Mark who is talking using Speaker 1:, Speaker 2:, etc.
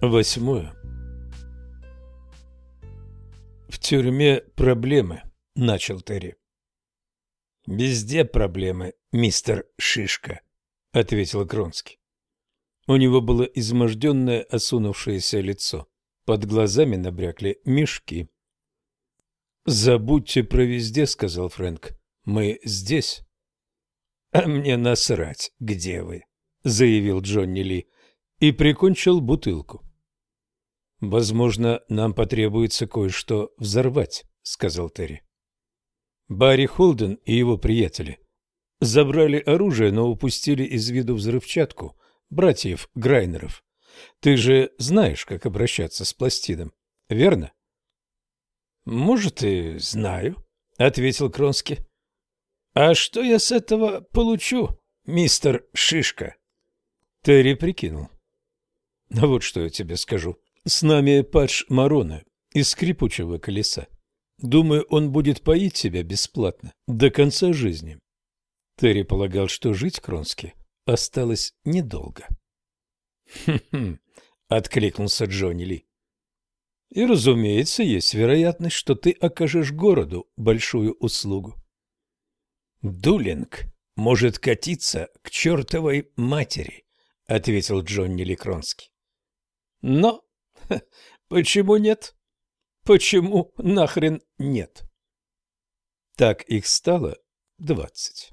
Speaker 1: Восьмое. В тюрьме проблемы, начал Терри. Везде проблемы, мистер Шишка, ответил Кронский. У него было изможденное, осунувшееся лицо. Под глазами набрякли мешки. «Забудьте про везде», — сказал Фрэнк. «Мы здесь». «А мне насрать, где вы», — заявил Джонни Ли и прикончил бутылку. «Возможно, нам потребуется кое-что взорвать», — сказал Терри. Барри Холден и его приятели забрали оружие, но упустили из виду взрывчатку братьев Грайнеров. Ты же знаешь, как обращаться с пластидом, верно? Может, и знаю, ответил Кронски. А что я с этого получу, мистер Шишка? Терри прикинул. А вот что я тебе скажу. С нами Падж Марона из скрипучего колеса. Думаю, он будет поить тебя бесплатно до конца жизни. Терри полагал, что жить Кронски осталось недолго. «Хм-хм», — откликнулся Джонни Ли. «И, разумеется, есть вероятность, что ты окажешь городу большую услугу». «Дулинг может катиться к чертовой матери», — ответил Джонни Ли Кронский. «Но почему нет? Почему нахрен нет?» Так их стало двадцать.